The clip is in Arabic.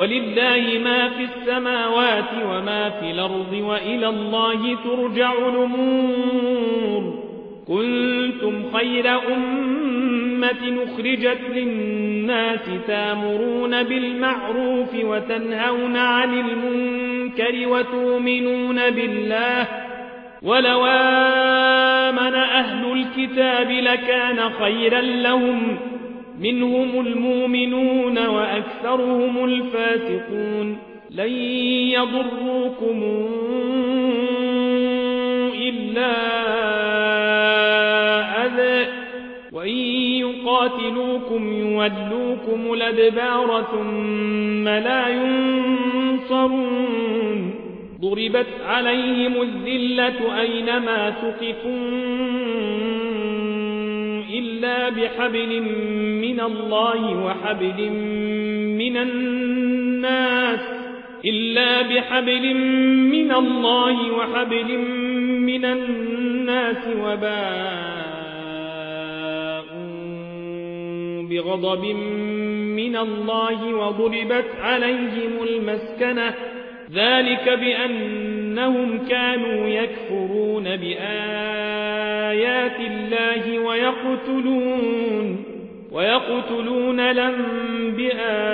ولله ما في السماوات وما في الأرض وإلى الله ترجع الأمور. كنتم خير أمة نخرجت للناس تامرون بالمعروف وتنهون عن المنكر وتؤمنون بالله. ولو آمن أهل الكتاب لكان خيرا لهم. منهم المؤمنون وأكثرهم الفاسقون لن يضروكم إلا أذى. وإن يقاتلوكم يولوكم الأدبار ثم لا ينصرون. ضربت عليهم الذلة أينما ثقفون إلا بحبل من الله وحبل من الناس إلا بحبل من الله وحبل من الناس وباء بغضب من الله وضربت عليهم المسكنة ذلك بأنهم كانوا يكفرون بآيات الله ويقتلون ويقتلون الأنبياء